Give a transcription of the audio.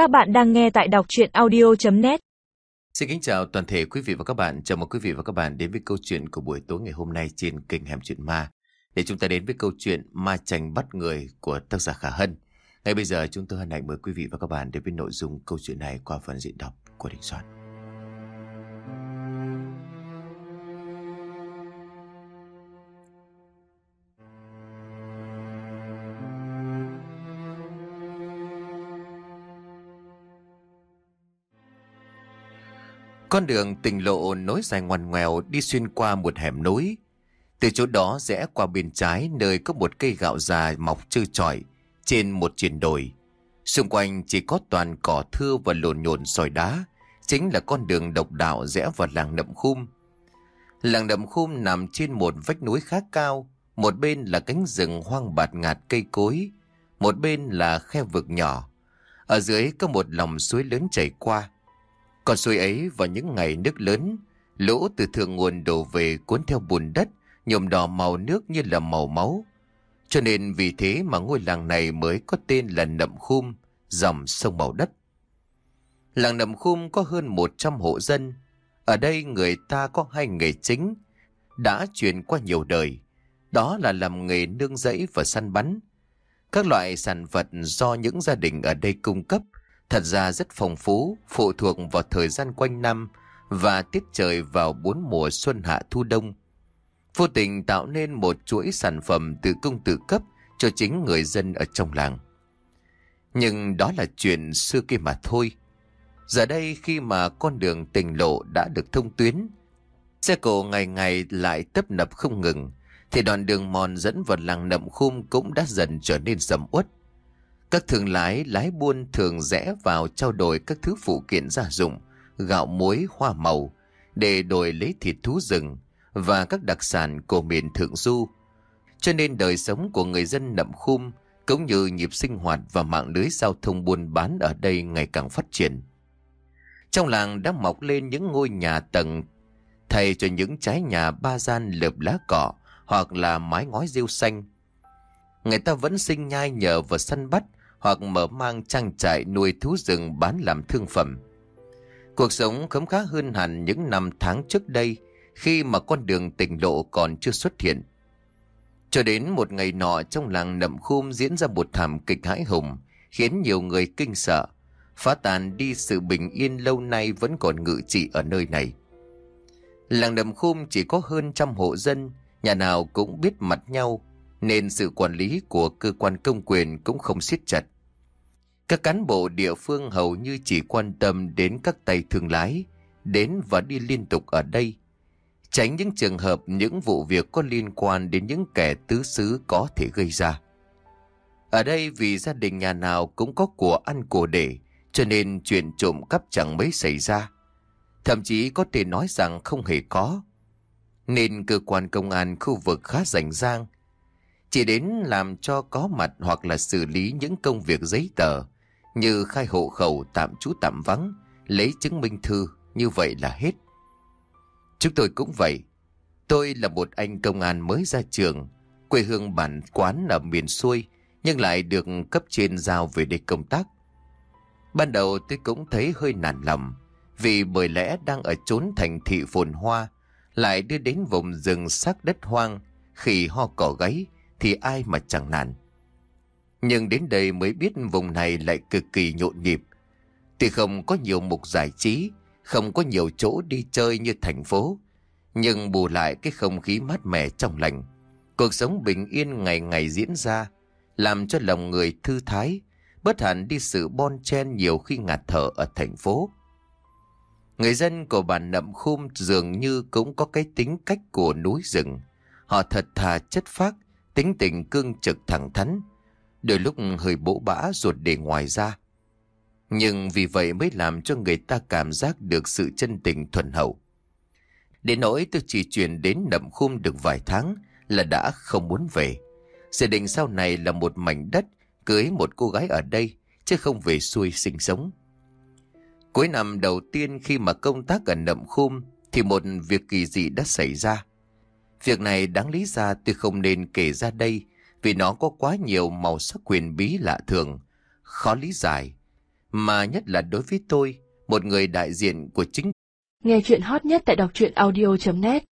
Các bạn đang nghe tại đọc chuyện audio.net Xin kính chào toàn thể quý vị và các bạn. Chào mừng quý vị và các bạn đến với câu chuyện của buổi tối ngày hôm nay trên kênh Hẻm Chuyện Ma. Để chúng ta đến với câu chuyện Ma Chành Bắt Người của tác giả Khả Hân. Ngay bây giờ chúng tôi hân hạnh mời quý vị và các bạn đến với nội dung câu chuyện này qua phần diễn đọc của Đình Soạn. Con đường tình lộ nối dài ngoằn ngoèo đi xuyên qua một hẻm núi. Từ chỗ đó rẽ qua bên trái nơi có một cây gạo già mọc trơ trọi trên một triển đồi. Xung quanh chỉ có toàn cỏ thưa và lồn nhồn sỏi đá. Chính là con đường độc đạo rẽ vào làng Nậm Khum. Làng Nậm Khum nằm trên một vách núi khá cao. Một bên là cánh rừng hoang bạt ngạt cây cối. Một bên là khe vực nhỏ. Ở dưới có một lòng suối lớn chảy qua. Con suối ấy vào những ngày nước lớn, lũ từ thượng nguồn đổ về cuốn theo bùn đất, nhuộm đỏ màu nước như là màu máu. Cho nên vì thế mà ngôi làng này mới có tên là Nậm Khum, dòng sông màu đất. Làng Nậm Khum có hơn 100 hộ dân. Ở đây người ta có hai nghề chính, đã truyền qua nhiều đời. Đó là làm nghề nương rẫy và săn bắn. Các loại sản vật do những gia đình ở đây cung cấp thật ra rất phong phú, phụ thuộc vào thời gian quanh năm và tiết trời vào bốn mùa xuân hạ thu đông. Vô tình tạo nên một chuỗi sản phẩm tự cung tự cấp cho chính người dân ở trong làng. Nhưng đó là chuyện xưa kia mà thôi. Giờ đây khi mà con đường tình lộ đã được thông tuyến, xe cộ ngày ngày lại tấp nập không ngừng, thì đoạn đường mòn dẫn vào làng nậm khum cũng đã dần trở nên sầm uất. Các thương lái lái buôn thường rẽ vào trao đổi các thứ phụ kiện gia dụng, gạo muối, hoa màu, để đổi lấy thịt thú rừng và các đặc sản của miền Thượng Du. Cho nên đời sống của người dân nậm khum cũng như nhịp sinh hoạt và mạng lưới giao thông buôn bán ở đây ngày càng phát triển. Trong làng đã mọc lên những ngôi nhà tầng thay cho những trái nhà ba gian lợp lá cỏ hoặc là mái ngói rêu xanh. Người ta vẫn sinh nhai nhờ và săn bắt hoặc mở mang trang trại nuôi thú rừng bán làm thương phẩm. Cuộc sống khấm khá hơn hẳn những năm tháng trước đây khi mà con đường tỉnh lộ còn chưa xuất hiện. Cho đến một ngày nọ trong làng nậm khum diễn ra một thảm kịch hãi hùng khiến nhiều người kinh sợ, phá tàn đi sự bình yên lâu nay vẫn còn ngự trị ở nơi này. Làng nậm khum chỉ có hơn trăm hộ dân, nhà nào cũng biết mặt nhau, nên sự quản lý của cơ quan công quyền cũng không siết chặt. Các cán bộ địa phương hầu như chỉ quan tâm đến các tay thương lái, đến và đi liên tục ở đây. Tránh những trường hợp những vụ việc có liên quan đến những kẻ tứ xứ có thể gây ra. Ở đây vì gia đình nhà nào cũng có của ăn của để, cho nên chuyện trộm cắp chẳng mấy xảy ra. Thậm chí có thể nói rằng không hề có. Nên cơ quan công an khu vực khá rảnh rang, chỉ đến làm cho có mặt hoặc là xử lý những công việc giấy tờ như khai hộ khẩu tạm trú tạm vắng, lấy chứng minh thư, như vậy là hết. Chúng tôi cũng vậy. Tôi là một anh công an mới ra trường, quê hương bản quán ở miền xuôi, nhưng lại được cấp trên giao về đây công tác. Ban đầu tôi cũng thấy hơi nản lòng, vì bởi lẽ đang ở chốn thành thị phồn hoa, lại đưa đến vùng rừng sắc đất hoang, khi ho cỏ gáy, thì ai mà chẳng nản. Nhưng đến đây mới biết vùng này lại cực kỳ nhộn nhịp. Thì không có nhiều mục giải trí, không có nhiều chỗ đi chơi như thành phố. Nhưng bù lại cái không khí mát mẻ trong lành. Cuộc sống bình yên ngày ngày diễn ra, làm cho lòng người thư thái, bất hẳn đi sự bon chen nhiều khi ngạt thở ở thành phố. Người dân của bản nậm khum dường như cũng có cái tính cách của núi rừng. Họ thật thà chất phác, tính tình cương trực thẳng thắn, đôi lúc hơi bỗ bã ruột để ngoài ra. Nhưng vì vậy mới làm cho người ta cảm giác được sự chân tình thuần hậu. Đến nỗi tôi chỉ chuyển đến nậm khum được vài tháng là đã không muốn về. Dự định sau này là một mảnh đất, cưới một cô gái ở đây, chứ không về xuôi sinh sống. Cuối năm đầu tiên khi mà công tác ở nậm khum thì một việc kỳ dị đã xảy ra. Việc này đáng lý ra tôi không nên kể ra đây vì nó có quá nhiều màu sắc quyền bí lạ thường, khó lý giải. Mà nhất là đối với tôi, một người đại diện của chính Nghe chuyện hot nhất tại đọc truyện audio.net